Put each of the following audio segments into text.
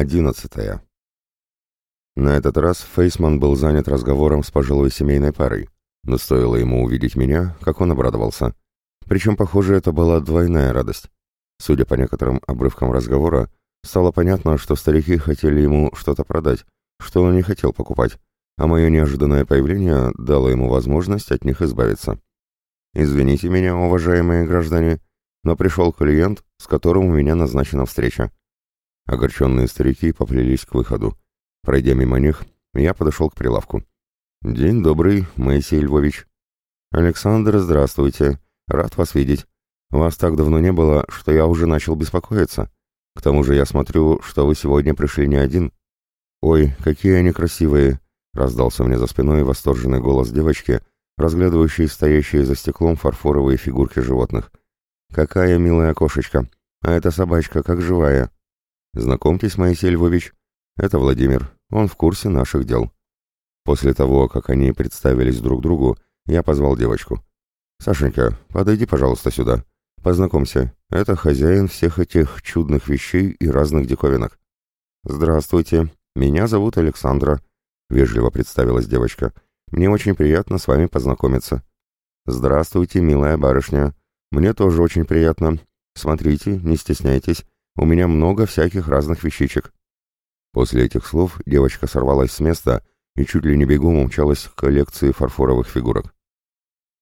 Одиннадцатая. На этот раз Фейсман был занят разговором с пожилой семейной парой, но стоило ему увидеть меня, как он обрадовался. Причем, похоже, это была двойная радость. Судя по некоторым обрывкам разговора, стало понятно, что старики хотели ему что-то продать, что он не хотел покупать, а мое неожиданное появление дало ему возможность от них избавиться. «Извините меня, уважаемые граждане, но пришел клиент, с которым у меня назначена встреча». Огорченные старики поплелись к выходу. Пройдя мимо них, я подошел к прилавку. «День добрый, Моисей Львович». «Александр, здравствуйте. Рад вас видеть. Вас так давно не было, что я уже начал беспокоиться. К тому же я смотрю, что вы сегодня пришли не один». «Ой, какие они красивые!» — раздался мне за спиной восторженный голос девочки, разглядывающей стоящие за стеклом фарфоровые фигурки животных. «Какая милая кошечка! А эта собачка как живая!» «Знакомьтесь, Моисей Львович, это Владимир, он в курсе наших дел». После того, как они представились друг другу, я позвал девочку. «Сашенька, подойди, пожалуйста, сюда. Познакомься, это хозяин всех этих чудных вещей и разных диковинок». «Здравствуйте, меня зовут Александра», — вежливо представилась девочка. «Мне очень приятно с вами познакомиться». «Здравствуйте, милая барышня. Мне тоже очень приятно. Смотрите, не стесняйтесь, у меня много всяких разных вещичек». После этих слов девочка сорвалась с места и чуть ли не бегом умчалась к коллекции фарфоровых фигурок.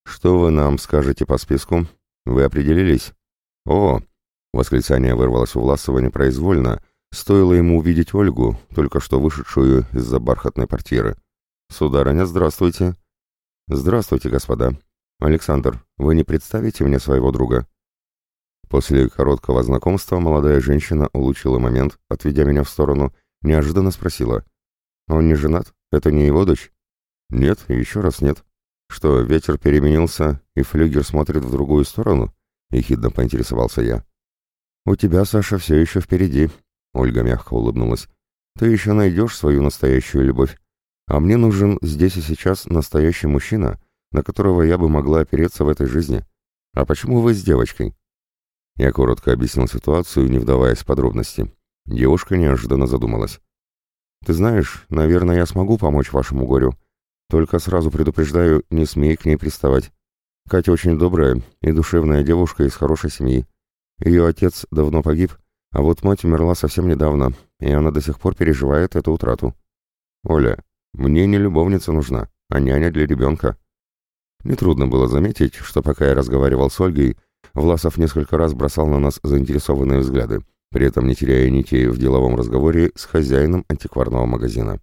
«Что вы нам скажете по списку? Вы определились?» «О!» — восклицание вырвалось у Власова непроизвольно, стоило ему увидеть Ольгу, только что вышедшую из-за бархатной портьеры. «Сударыня, здравствуйте!» «Здравствуйте, господа!» «Александр, вы не представите мне своего друга?» После короткого знакомства молодая женщина улучила момент, отведя меня в сторону, неожиданно спросила. «Он не женат? Это не его дочь?» «Нет, еще раз нет. Что, ветер переменился, и флюгер смотрит в другую сторону?» — ехидно поинтересовался я. «У тебя, Саша, все еще впереди», — Ольга мягко улыбнулась. «Ты еще найдешь свою настоящую любовь. А мне нужен здесь и сейчас настоящий мужчина, на которого я бы могла опереться в этой жизни. А почему вы с девочкой?» Я коротко объяснил ситуацию, не вдаваясь в подробности. Девушка неожиданно задумалась. «Ты знаешь, наверное, я смогу помочь вашему горю. Только сразу предупреждаю, не смей к ней приставать. Катя очень добрая и душевная девушка из хорошей семьи. Ее отец давно погиб, а вот мать умерла совсем недавно, и она до сих пор переживает эту утрату. Оля, мне не любовница нужна, а няня для ребенка». Нетрудно было заметить, что пока я разговаривал с Ольгой, Власов несколько раз бросал на нас заинтересованные взгляды, при этом не теряя нитей в деловом разговоре с хозяином антикварного магазина.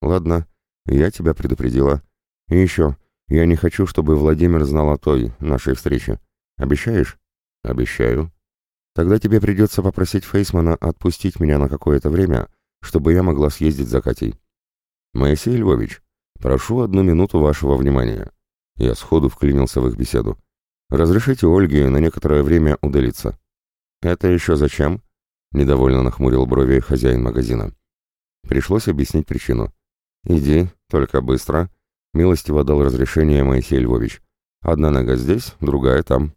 «Ладно, я тебя предупредила. И еще, я не хочу, чтобы Владимир знал о той, нашей встрече. Обещаешь?» «Обещаю». «Тогда тебе придется попросить Фейсмана отпустить меня на какое-то время, чтобы я могла съездить за Катей». «Моисей Львович, прошу одну минуту вашего внимания». Я сходу вклинился в их беседу. «Разрешите Ольге на некоторое время удалиться». «Это еще зачем?» — недовольно нахмурил брови хозяин магазина. Пришлось объяснить причину. «Иди, только быстро», — милостиво дал разрешение Моисей Львович. «Одна нога здесь, другая там».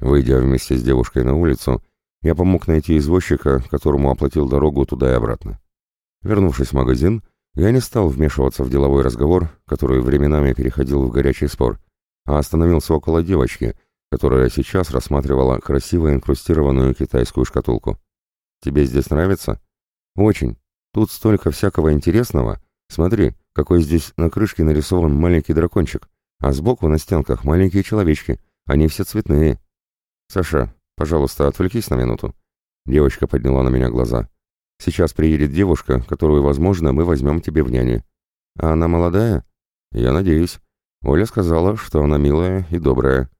Выйдя вместе с девушкой на улицу, я помог найти извозчика, которому оплатил дорогу туда и обратно. Вернувшись в магазин, я не стал вмешиваться в деловой разговор, который временами переходил в горячий спор, а остановился около девочки — которая сейчас рассматривала красиво инкрустированную китайскую шкатулку. «Тебе здесь нравится?» «Очень. Тут столько всякого интересного. Смотри, какой здесь на крышке нарисован маленький дракончик, а сбоку на стенках маленькие человечки. Они все цветные». «Саша, пожалуйста, отвлекись на минуту». Девочка подняла на меня глаза. «Сейчас приедет девушка, которую, возможно, мы возьмем тебе в няне». «А она молодая?» «Я надеюсь. Оля сказала, что она милая и добрая».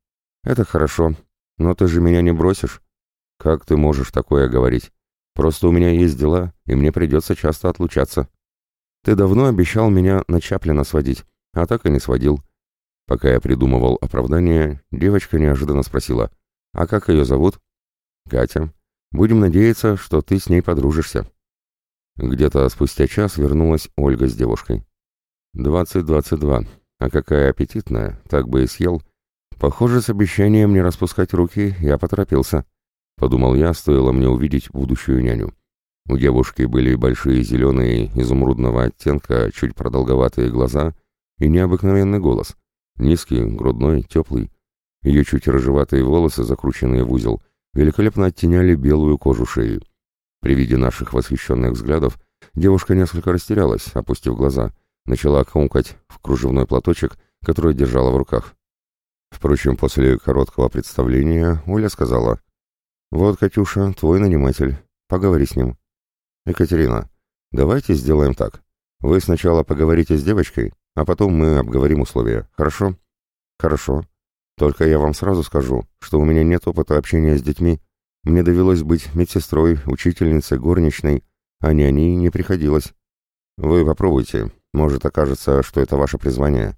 «Это хорошо, но ты же меня не бросишь». «Как ты можешь такое говорить? Просто у меня есть дела, и мне придется часто отлучаться». «Ты давно обещал меня на Чаплина сводить, а так и не сводил». Пока я придумывал оправдание, девочка неожиданно спросила, «А как ее зовут?» «Катя. Будем надеяться, что ты с ней подружишься». Где-то спустя час вернулась Ольга с девушкой. «Двадцать-двадцать два. А какая аппетитная, так бы и съел. Похоже, с обещанием не распускать руки я поторопился. Подумал я, стоило мне увидеть будущую няню. У девушки были большие зеленые изумрудного оттенка, чуть продолговатые глаза и необыкновенный голос. Низкий, грудной, теплый. Ее чуть рыжеватые волосы, закрученные в узел, великолепно оттеняли белую кожу шеи. При виде наших восхищенных взглядов девушка несколько растерялась, опустив глаза, начала комкать в кружевной платочек, который держала в руках. Впрочем, после короткого представления Оля сказала, «Вот, Катюша, твой наниматель, поговори с ним». «Екатерина, давайте сделаем так. Вы сначала поговорите с девочкой, а потом мы обговорим условия, хорошо?» «Хорошо. Только я вам сразу скажу, что у меня нет опыта общения с детьми. Мне довелось быть медсестрой, учительницей, горничной, а няни не приходилось. Вы попробуйте, может окажется, что это ваше призвание».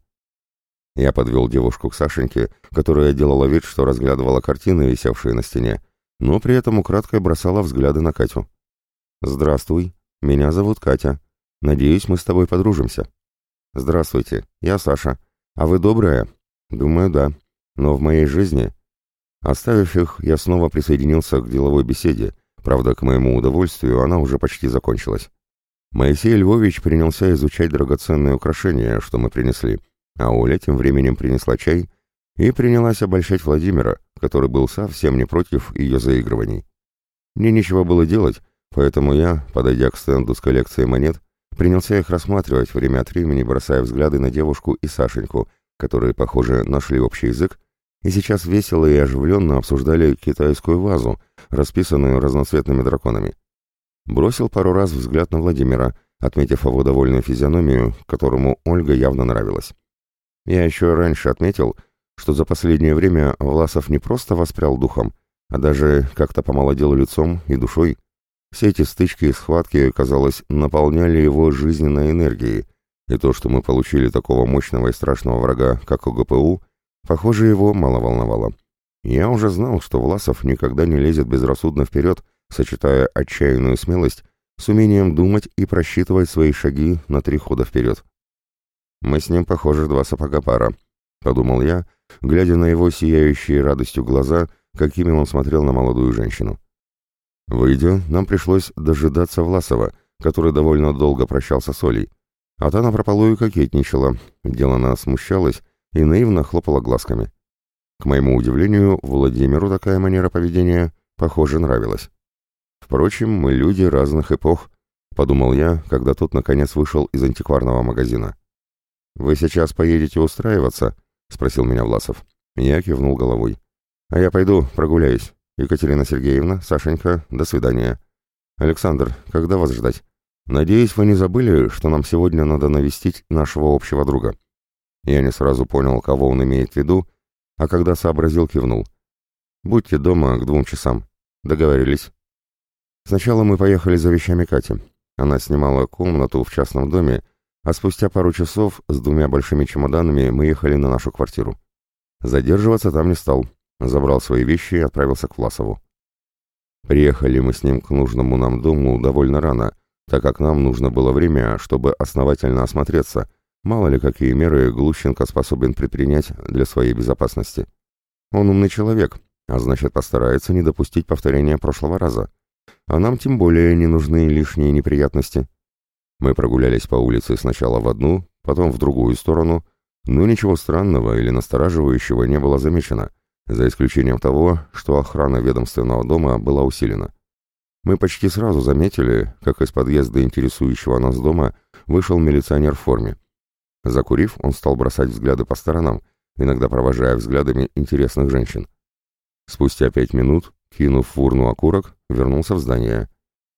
Я подвел девушку к Сашеньке, которая делала вид, что разглядывала картины, висевшие на стене, но при этом украдкой бросала взгляды на Катю. «Здравствуй, меня зовут Катя. Надеюсь, мы с тобой подружимся». «Здравствуйте, я Саша. А вы добрая?» «Думаю, да. Но в моей жизни...» Оставив их, я снова присоединился к деловой беседе. Правда, к моему удовольствию, она уже почти закончилась. Моисей Львович принялся изучать драгоценные украшения, что мы принесли, а Оля тем временем принесла чай и принялась обольщать Владимира, который был совсем не против ее заигрываний. Мне нечего было делать, Поэтому я, подойдя к стенду с коллекцией монет, принялся их рассматривать, время от времени бросая взгляды на девушку и Сашеньку, которые, похоже, нашли общий язык, и сейчас весело и оживленно обсуждали китайскую вазу, расписанную разноцветными драконами. Бросил пару раз взгляд на Владимира, отметив его довольную физиономию, которому Ольга явно нравилась. Я еще раньше отметил, что за последнее время Власов не просто воспрял духом, а даже как-то помолодел лицом и душой. Все эти стычки и схватки, казалось, наполняли его жизненной энергией, и то, что мы получили такого мощного и страшного врага, как ОГПУ, похоже, его мало волновало. Я уже знал, что Власов никогда не лезет безрассудно вперед, сочетая отчаянную смелость с умением думать и просчитывать свои шаги на три хода вперед. «Мы с ним, похоже, два сапога пара», — подумал я, глядя на его сияющие радостью глаза, какими он смотрел на молодую женщину. Выйдя, нам пришлось дожидаться Власова, который довольно долго прощался с Олей. А та напропалую кокетничала, делано смущалась и наивно хлопала глазками. К моему удивлению, Владимиру такая манера поведения, похоже, нравилась. Впрочем, мы люди разных эпох, подумал я, когда тот наконец вышел из антикварного магазина. «Вы сейчас поедете устраиваться?» — спросил меня Власов. Я кивнул головой. «А я пойду прогуляюсь. Екатерина Сергеевна, Сашенька, до свидания. Александр, когда вас ждать? Надеюсь, вы не забыли, что нам сегодня надо навестить нашего общего друга. Я не сразу понял, кого он имеет в виду, а когда сообразил, кивнул. Будьте дома к двум часам. Договорились. Сначала мы поехали за вещами Кати. Она снимала комнату в частном доме, а спустя пару часов с двумя большими чемоданами мы ехали на нашу квартиру. Задерживаться там не стал, забрал свои вещи и отправился к Власову. Приехали мы с ним к нужному нам дому довольно рано, так как нам нужно было время, чтобы основательно осмотреться, мало ли какие меры Глущенко способен предпринять для своей безопасности. Он умный человек, а значит постарается не допустить повторения прошлого раза. А нам тем более не нужны лишние неприятности. Мы прогулялись по улице сначала в одну, потом в другую сторону, но ничего странного или настораживающего не было замечено — за исключением того, что охрана ведомственного дома была усилена. Мы почти сразу заметили, как из подъезда интересующего нас дома вышел милиционер в форме. Закурив, он стал бросать взгляды по сторонам, иногда провожая взглядами интересных женщин. Спустя пять минут, кинув в урну окурок, вернулся в здание.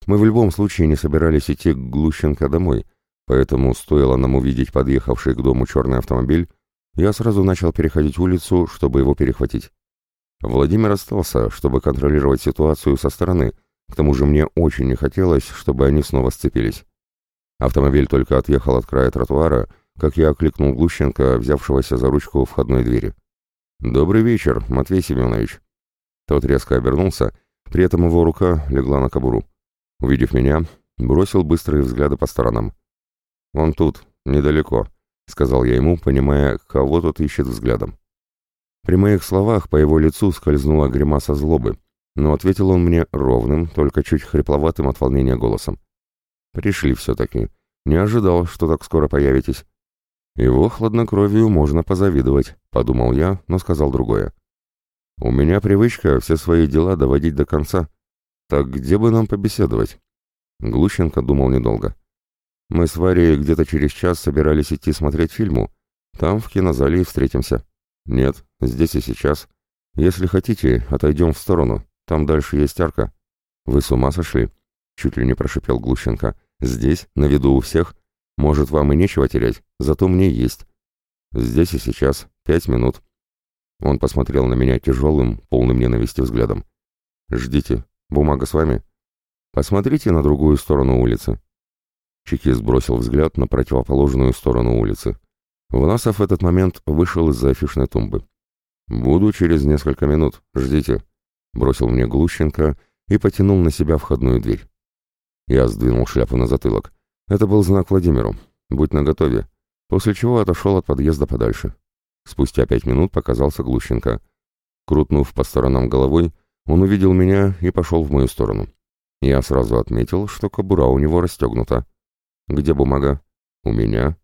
Мы в любом случае не собирались идти к Глущенко домой, поэтому стоило нам увидеть подъехавший к дому черный автомобиль, я сразу начал переходить улицу, чтобы его перехватить. Владимир остался, чтобы контролировать ситуацию со стороны, к тому же мне очень не хотелось, чтобы они снова сцепились. Автомобиль только отъехал от края тротуара, как я окликнул Глущенко, взявшегося за ручку входной двери. «Добрый вечер, Матвей Семенович». Тот резко обернулся, при этом его рука легла на кобуру. Увидев меня, бросил быстрые взгляды по сторонам. «Он тут, недалеко», — сказал я ему, понимая, кого тот ищет взглядом. При моих словах по его лицу скользнула гримаса злобы, но ответил он мне ровным, только чуть хрипловатым от волнения голосом. «Пришли все-таки. Не ожидал, что так скоро появитесь». «Его хладнокровию можно позавидовать», — подумал я, но сказал другое. «У меня привычка все свои дела доводить до конца. Так где бы нам побеседовать?» Глущенко думал недолго. «Мы с Варей где-то через час собирались идти смотреть фильму. Там, в кинозале, и встретимся». «Нет, здесь и сейчас. Если хотите, отойдем в сторону. Там дальше есть арка». «Вы с ума сошли?» — чуть ли не прошипел Глущенко. «Здесь, на виду у всех. Может, вам и нечего терять, зато мне есть. Здесь и сейчас. Пять минут». Он посмотрел на меня тяжелым, полным ненависти взглядом. «Ждите. Бумага с вами?» «Посмотрите на другую сторону улицы». Чекист бросил взгляд на противоположную сторону улицы. Власов в этот момент вышел из-за афишной тумбы. «Буду через несколько минут. Ждите», — бросил мне Глущенко и потянул на себя входную дверь. Я сдвинул шляпу на затылок. Это был знак Владимиру. «Будь наготове», после чего отошел от подъезда подальше. Спустя пять минут показался Глущенко. Крутнув по сторонам головой, он увидел меня и пошел в мою сторону. Я сразу отметил, что кобура у него расстегнута. «Где бумага?» «У меня».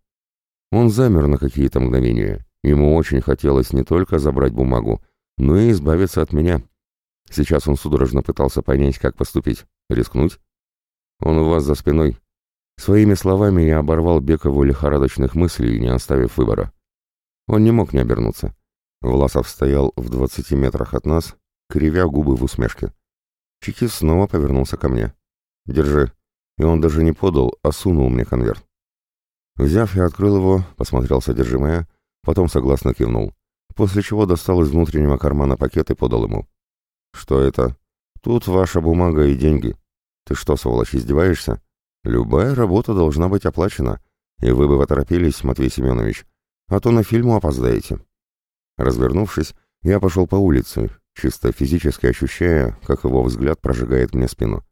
Он замер на какие-то мгновения. Ему очень хотелось не только забрать бумагу, но и избавиться от меня. Сейчас он судорожно пытался понять, как поступить. Рискнуть? Он у вас за спиной. Своими словами я оборвал Бекову лихорадочных мыслей, не оставив выбора. Он не мог не обернуться. Власов стоял в двадцати метрах от нас, кривя губы в усмешке. Чекист снова повернулся ко мне. «Держи». И он даже не подал, а сунул мне конверт. Взяв, я открыл его, посмотрел содержимое, потом согласно кивнул, после чего достал из внутреннего кармана пакет и подал ему. «Что это?» «Тут ваша бумага и деньги. Ты что, сволочь, издеваешься? Любая работа должна быть оплачена, и вы бы поторопились, Матвей Семенович, а то на фильму опоздаете». Развернувшись, я пошел по улице, чисто физически ощущая, как его взгляд прожигает мне спину.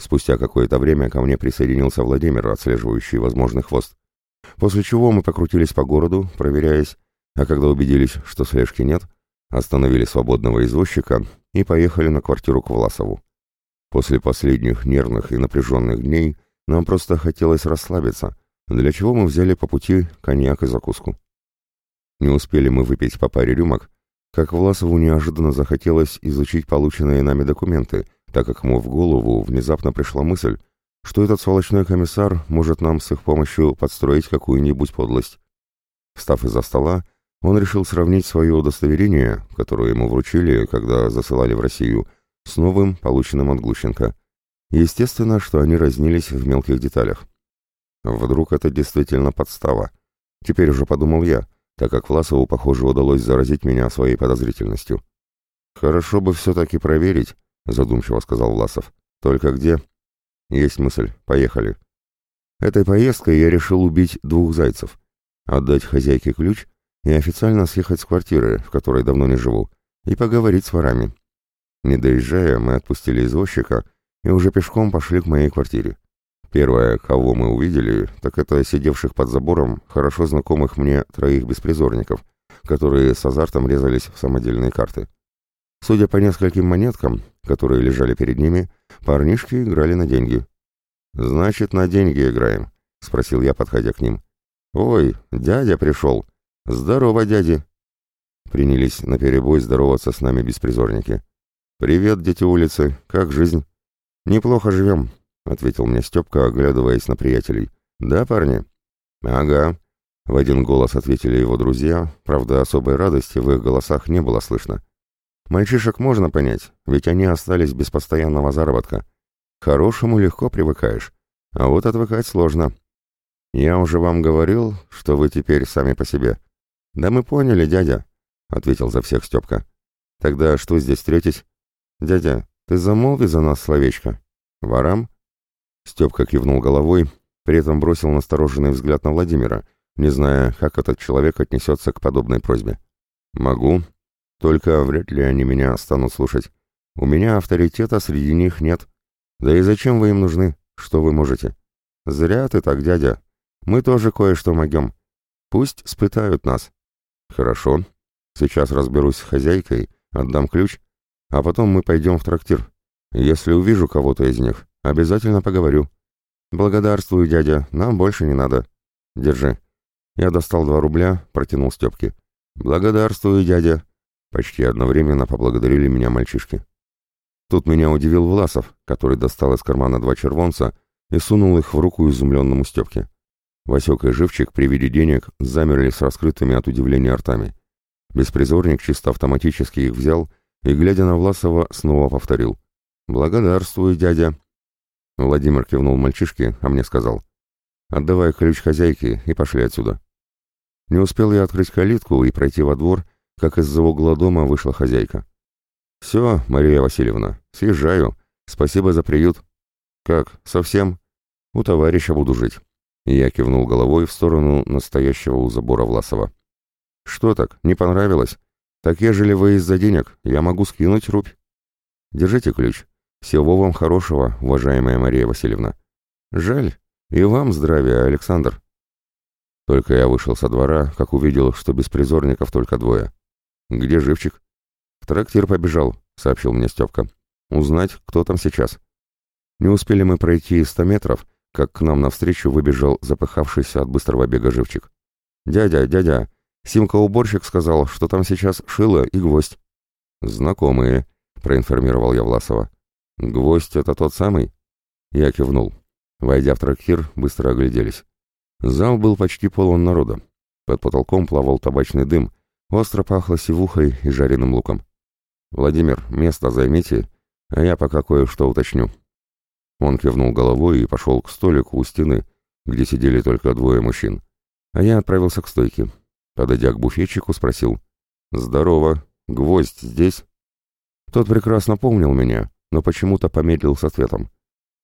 Спустя какое-то время ко мне присоединился Владимир, отслеживающий возможный хвост. После чего мы покрутились по городу, проверяясь, а когда убедились, что слежки нет, остановили свободного извозчика и поехали на квартиру к Власову. После последних нервных и напряженных дней нам просто хотелось расслабиться, для чего мы взяли по пути коньяк и закуску. Не успели мы выпить по паре рюмок, как Власову неожиданно захотелось изучить полученные нами документы, так как ему в голову внезапно пришла мысль, что этот сволочной комиссар может нам с их помощью подстроить какую-нибудь подлость. Встав из-за стола, он решил сравнить свое удостоверение, которое ему вручили, когда засылали в Россию, с новым, полученным от Глущенко. Естественно, что они разнились в мелких деталях. Вдруг это действительно подстава. Теперь уже подумал я, так как Власову, похоже, удалось заразить меня своей подозрительностью. «Хорошо бы все-таки проверить», — задумчиво сказал Власов. «Только где?» «Есть мысль. Поехали». Этой поездкой я решил убить двух зайцев, отдать хозяйке ключ и официально съехать с квартиры, в которой давно не живу, и поговорить с ворами. Не доезжая, мы отпустили извозчика и уже пешком пошли к моей квартире. Первое, кого мы увидели, так это сидевших под забором хорошо знакомых мне троих беспризорников, которые с азартом резались в самодельные карты. Судя по нескольким монеткам, которые лежали перед ними, парнишки играли на деньги. «Значит, на деньги играем», — спросил я, подходя к ним. «Ой, дядя пришел! Здорово, дяди!» Принялись наперебой здороваться с нами беспризорники. «Привет, дети улицы, как жизнь?» «Неплохо живем», — ответил мне Степка, оглядываясь на приятелей. «Да, парни?» «Ага», — в один голос ответили его друзья, правда, особой радости в их голосах не было слышно. «Мальчишек можно понять, ведь они остались без постоянного заработка. К хорошему легко привыкаешь, а вот отвыкать сложно. Я уже вам говорил, что вы теперь сами по себе». «Да мы поняли, дядя», — ответил за всех Степка. «Тогда что здесь третесь?» «Дядя, ты замолви за нас словечко. Ворам?» Степка кивнул головой, при этом бросил настороженный взгляд на Владимира, не зная, как этот человек отнесется к подобной просьбе. «Могу. Только вряд ли они меня станут слушать. У меня авторитета среди них нет. Да и зачем вы им нужны? Что вы можете?» «Зря ты так, дядя. Мы тоже кое-что могем. Пусть спытают нас». «Хорошо. Сейчас разберусь с хозяйкой, отдам ключ, а потом мы пойдем в трактир. Если увижу кого-то из них, обязательно поговорю. Благодарствую, дядя, нам больше не надо. Держи. Я достал два рубля, протянул Степке. Благодарствую, дядя. Почти одновременно поблагодарили меня мальчишки. Тут меня удивил Власов, который достал из кармана два червонца и сунул их в руку изумленному Степке. Васек и Живчик при виде денег замерли с раскрытыми от удивления ртами. Беспризорник чисто автоматически их взял и, глядя на Власова, снова повторил. «Благодарствую, дядя». Владимир кивнул мальчишке, а мне сказал. «Отдавай ключ хозяйке и пошли отсюда». Не успел я открыть калитку и пройти во двор, как из-за угла дома вышла хозяйка. «Все, Мария Васильевна, съезжаю. Спасибо за приют». «Как, совсем?» «У товарища буду жить». Я кивнул головой в сторону настоящего у забора Власова. «Что так, не понравилось? Так ежели вы из-за денег, я могу скинуть рубь. Держите ключ. Всего вам хорошего, уважаемая Мария Васильевна. Жаль. И вам здравия, Александр». Только я вышел со двора, как увидел, что беспризорников только двое. «Где живчик?» «В трактир побежал», — сообщил мне Степка. «Узнать, кто там сейчас». Не успели мы пройти сто метров, как к нам навстречу выбежал запыхавшийся от быстрого бега живчик. «Дядя, дядя, Симка-уборщик сказал, что там сейчас шило и гвоздь». «Знакомые», — проинформировал я Власова. «Гвоздь — это тот самый?» Я кивнул. Войдя в трактир, быстро огляделись. Зал был почти полон народа. Под потолком плавал табачный дым, остро пахло сивухой и жареным луком. «Владимир, место займите, а я пока кое-что уточню». Он кивнул головой и пошел к столику у стены, где сидели только двое мужчин. А я отправился к стойке. Подойдя к буфетчику, спросил. «Здорово. Гвоздь здесь?» Тот прекрасно помнил меня, но почему-то помедлил с ответом.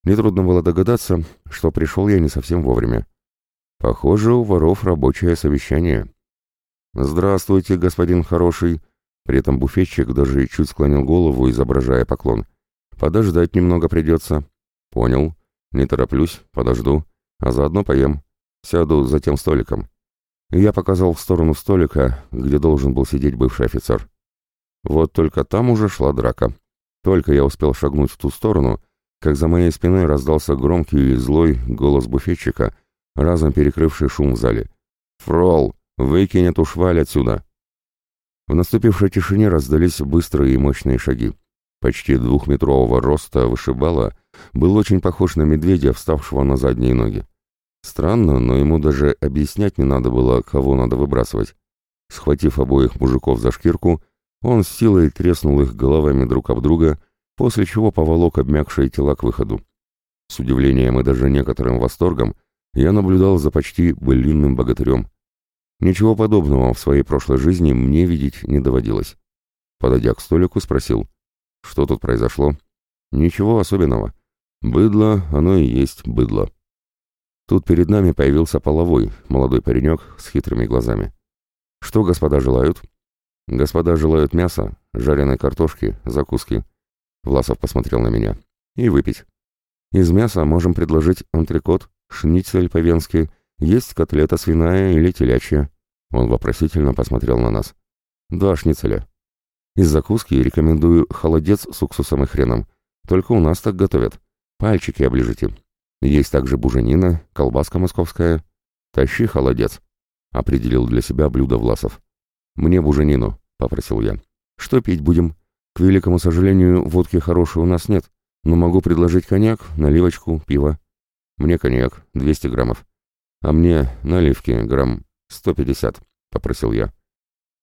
Нетрудно было догадаться, что пришел я не совсем вовремя. Похоже, у воров рабочее совещание. «Здравствуйте, господин хороший!» При этом буфетчик даже чуть склонил голову, изображая поклон. «Подождать немного придется». «Понял. Не тороплюсь, подожду. А заодно поем. Сяду за тем столиком». я показал в сторону столика, где должен был сидеть бывший офицер. Вот только там уже шла драка. Только я успел шагнуть в ту сторону, как за моей спиной раздался громкий и злой голос буфетчика, разом перекрывший шум в зале. «Фрол, выкинь эту шваль отсюда!» В наступившей тишине раздались быстрые и мощные шаги. Почти двухметрового роста вышибала был очень похож на медведя, вставшего на задние ноги. Странно, но ему даже объяснять не надо было, кого надо выбрасывать. Схватив обоих мужиков за шкирку, он с силой треснул их головами друг об друга, после чего поволок обмякшие тела к выходу. С удивлением и даже некоторым восторгом я наблюдал за почти былинным богатырем. Ничего подобного в своей прошлой жизни мне видеть не доводилось. Подойдя к столику, спросил, что тут произошло. Ничего особенного. Быдло, оно и есть быдло. Тут перед нами появился половой, молодой паренек с хитрыми глазами. Что господа желают? Господа желают мяса, жареной картошки, закуски. Власов посмотрел на меня. И выпить. Из мяса можем предложить антрикот, шницель по-венски, есть котлета свиная или телячья. Он вопросительно посмотрел на нас. Два шницеля. Из закуски рекомендую холодец с уксусом и хреном. Только у нас так готовят. Пальчики оближите. Есть также буженина, колбаска московская. Тащи холодец. Определил для себя блюдо Власов. Мне буженину, попросил я. Что пить будем? К великому сожалению, водки хорошей у нас нет, но могу предложить коньяк, наливочку, пиво. Мне коньяк, 200 граммов. А мне наливки, грамм 150, попросил я.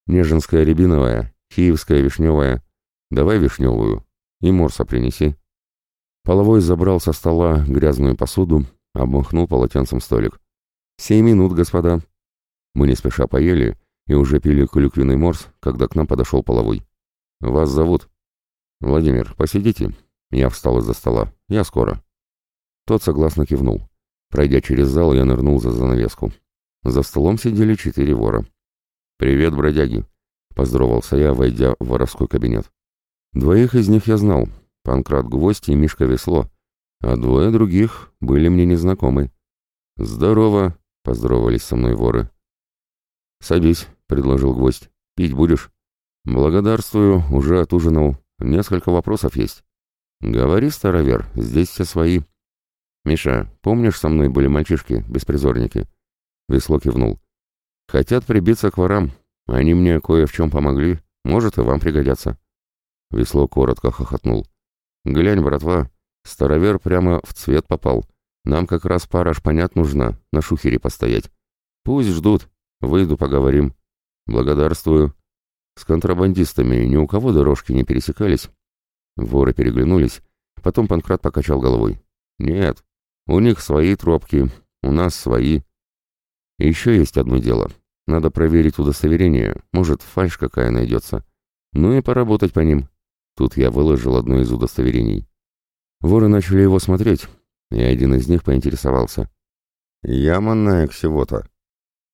Неженская рябиновая, киевская вишневая. Давай вишневую. И морса принеси. Половой забрал со стола грязную посуду, обмахнул полотенцем столик. «Семь минут, господа». Мы не спеша поели и уже пили клюквенный морс, когда к нам подошел половой. «Вас зовут?» «Владимир, посидите». Я встал из-за стола. «Я скоро». Тот согласно кивнул. Пройдя через зал, я нырнул за занавеску. За столом сидели четыре вора. «Привет, бродяги!» — поздоровался я, войдя в воровской кабинет. Двоих из них я знал, Панкрат Гвоздь и Мишка Весло, а двое других были мне незнакомы. «Здорово!» — поздоровались со мной воры. «Садись», — предложил Гвоздь. «Пить будешь?» «Благодарствую, уже отужинал. Несколько вопросов есть». «Говори, старовер, здесь все свои». «Миша, помнишь, со мной были мальчишки, беспризорники?» Весло кивнул. «Хотят прибиться к ворам. Они мне кое в чем помогли. Может, и вам пригодятся». Весло коротко хохотнул. «Глянь, братва, старовер прямо в цвет попал. Нам как раз пара шпанят нужна, на шухере постоять. Пусть ждут. Выйду, поговорим. Благодарствую. С контрабандистами ни у кого дорожки не пересекались?» Воры переглянулись. Потом Панкрат покачал головой. «Нет, у них свои тропки, у нас свои. еще есть одно дело. Надо проверить удостоверение, может, фальшь какая найдется. Ну и поработать по ним. Тут я выложил одно из удостоверений. Воры начали его смотреть, и один из них поинтересовался. «Яманная всего-то?»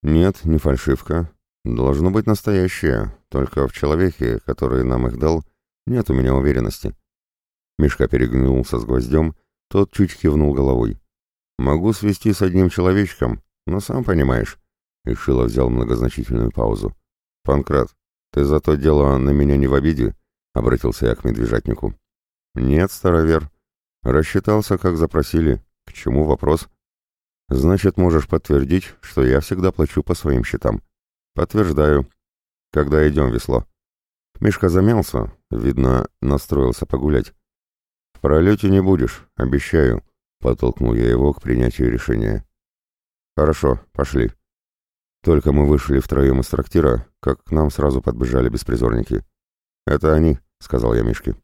«Нет, не фальшивка. Должно быть настоящее, только в человеке, который нам их дал, нет у меня уверенности». Мишка перегнулся с гвоздем, тот чуть кивнул головой. «Могу свести с одним человечком, но сам понимаешь». И Шило взял многозначительную паузу. «Панкрат, ты за то дело на меня не в обиде?» — обратился я к медвежатнику. «Нет, старовер. Рассчитался, как запросили. К чему вопрос?» «Значит, можешь подтвердить, что я всегда плачу по своим счетам». «Подтверждаю. Когда идем, весло?» Мишка замялся, видно, настроился погулять. «В пролете не будешь, обещаю», — подтолкнул я его к принятию решения. «Хорошо, пошли». Только мы вышли втроем из трактира, как к нам сразу подбежали беспризорники. «Это они», — сказал я Мишке.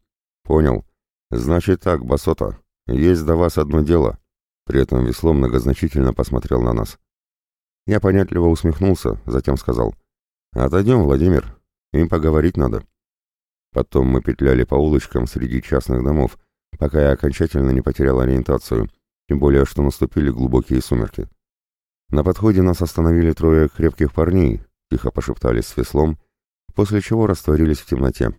«Понял. Значит так, Басота, есть до вас одно дело». При этом весло многозначительно посмотрел на нас. Я понятливо усмехнулся, затем сказал. «Отойдем, Владимир, им поговорить надо». Потом мы петляли по улочкам среди частных домов, пока я окончательно не потерял ориентацию, тем более, что наступили глубокие сумерки. На подходе нас остановили трое крепких парней, тихо пошептались с веслом, после чего растворились в темноте.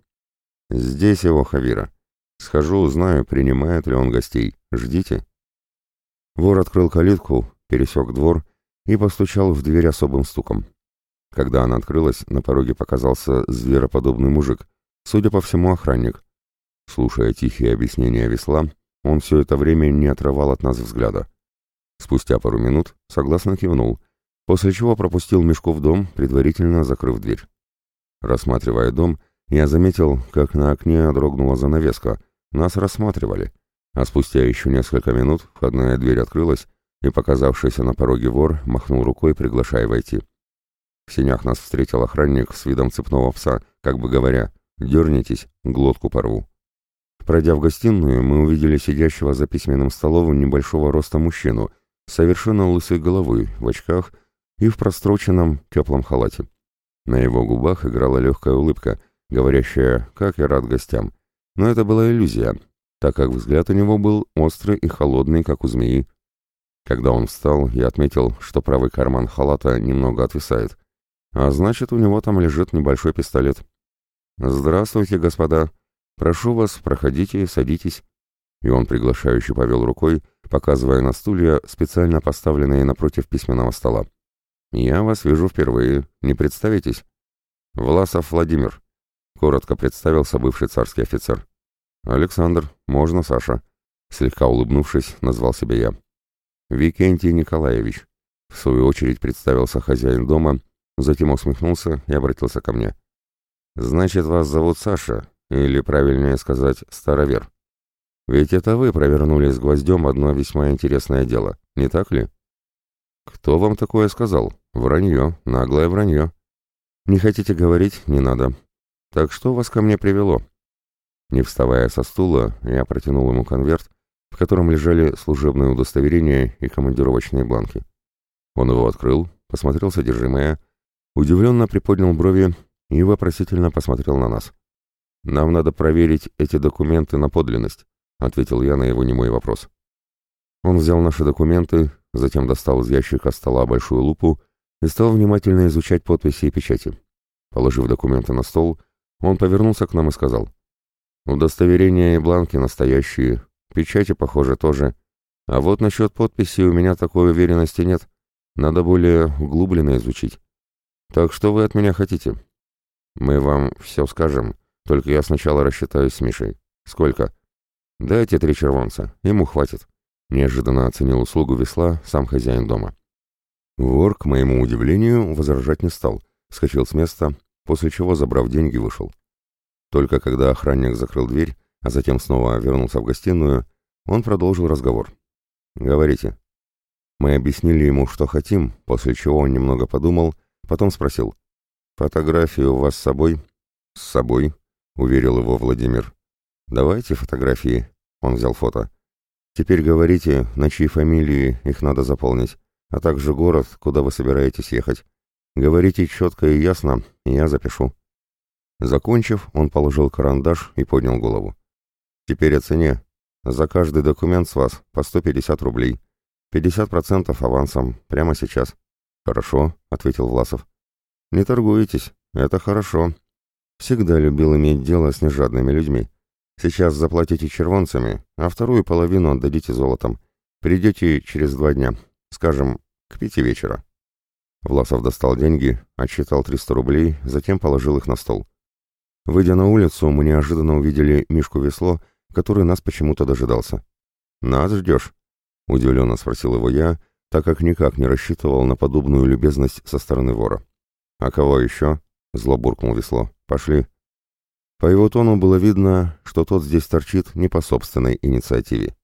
«Здесь его Хавира. Схожу, узнаю, принимает ли он гостей. Ждите». Вор открыл калитку, пересек двор и постучал в дверь особым стуком. Когда она открылась, на пороге показался звероподобный мужик, судя по всему, охранник. Слушая тихие объяснения весла, он все это время не отрывал от нас взгляда. Спустя пару минут согласно кивнул, после чего пропустил Мешко в дом, предварительно закрыв дверь. Рассматривая дом, я заметил, как на окне дрогнула занавеска. Нас рассматривали. А спустя еще несколько минут входная дверь открылась, и показавшийся на пороге вор махнул рукой, приглашая войти. В сенях нас встретил охранник с видом цепного пса, как бы говоря, «Дернитесь, глотку порву». Пройдя в гостиную, мы увидели сидящего за письменным столом небольшого роста мужчину, совершенно лысой головой, в очках и в простроченном теплом халате. На его губах играла легкая улыбка, говорящая «как я рад гостям». Но это была иллюзия, так как взгляд у него был острый и холодный, как у змеи. Когда он встал, я отметил, что правый карман халата немного отвисает. А значит, у него там лежит небольшой пистолет. «Здравствуйте, господа!» «Прошу вас, проходите, садитесь». И он приглашающе повел рукой, показывая на стулья, специально поставленные напротив письменного стола. «Я вас вижу впервые. Не представитесь?» «Власов Владимир», — коротко представился бывший царский офицер. «Александр, можно Саша?» Слегка улыбнувшись, назвал себя я. «Викентий Николаевич», — в свою очередь представился хозяин дома, затем усмехнулся и обратился ко мне. «Значит, вас зовут Саша, или, правильнее сказать, старовер. Ведь это вы провернули с гвоздем одно весьма интересное дело, не так ли? Кто вам такое сказал? Вранье, наглое вранье. Не хотите говорить? Не надо. Так что вас ко мне привело? Не вставая со стула, я протянул ему конверт, в котором лежали служебные удостоверения и командировочные бланки. Он его открыл, посмотрел содержимое, удивленно приподнял брови и вопросительно посмотрел на нас. «Нам надо проверить эти документы на подлинность», — ответил я на его немой вопрос. Он взял наши документы, затем достал из ящика стола большую лупу и стал внимательно изучать подписи и печати. Положив документы на стол, он повернулся к нам и сказал, «Удостоверения и бланки настоящие, печати, похоже, тоже. А вот насчет подписи у меня такой уверенности нет. Надо более углубленно изучить. Так что вы от меня хотите?» «Мы вам все скажем», Только я сначала рассчитаюсь с Мишей. Сколько? Дайте три червонца, ему хватит. Неожиданно оценил услугу весла сам хозяин дома. Вор, к моему удивлению, возражать не стал, скочил с места, после чего, забрав деньги, вышел. Только когда охранник закрыл дверь, а затем снова вернулся в гостиную, он продолжил разговор. «Говорите». Мы объяснили ему, что хотим, после чего он немного подумал, потом спросил. «Фотографию у вас с собой?» «С собой», — уверил его Владимир. «Давайте фотографии», — он взял фото. «Теперь говорите, на чьи фамилии их надо заполнить, а также город, куда вы собираетесь ехать. Говорите четко и ясно, и я запишу». Закончив, он положил карандаш и поднял голову. «Теперь о цене. За каждый документ с вас по 150 рублей. 50% авансом, прямо сейчас». «Хорошо», — ответил Власов. «Не торгуетесь, это хорошо. Всегда любил иметь дело с нежадными людьми. Сейчас заплатите червонцами, а вторую половину отдадите золотом. Придете через два дня, скажем, к пяти вечера». Власов достал деньги, отсчитал 300 рублей, затем положил их на стол. Выйдя на улицу, мы неожиданно увидели Мишку Весло, который нас почему-то дожидался. «Нас ждешь?» — удивленно спросил его я, так как никак не рассчитывал на подобную любезность со стороны вора. «А кого еще?» — зло буркнул Весло. «Пошли». По его тону было видно, что тот здесь торчит не по собственной инициативе.